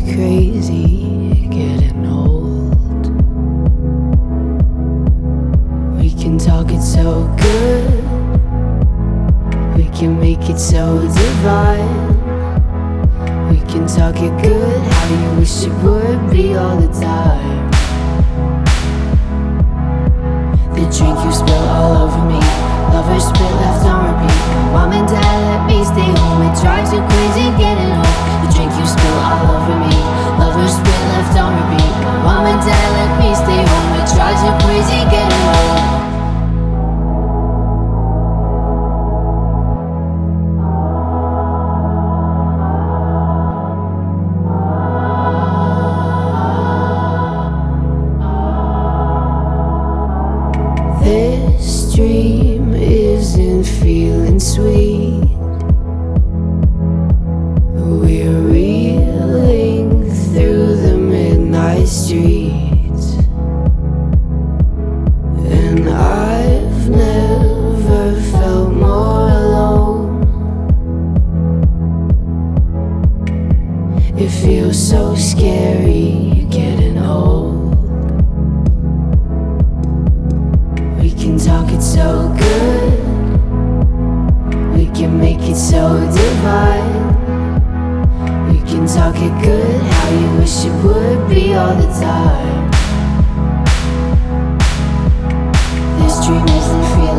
crazy, getting old. We can talk it so good, we can make it so divine. We can talk it good, how you wish it would be all the time. The drink you spill all over me, lovers spit left on This dream isn't feeling sweet. We're reeling through the midnight streets. And I've never felt more alone. It feels so scary getting old. It so good. We can make it so divine. We can talk it good, how you wish it would be all the time. This dream isn't feeling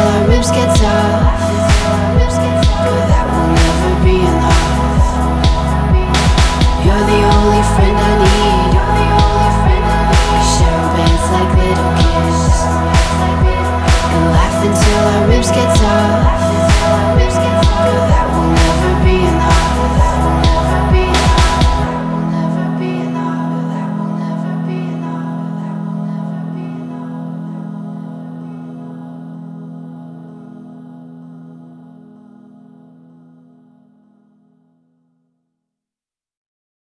our ribs get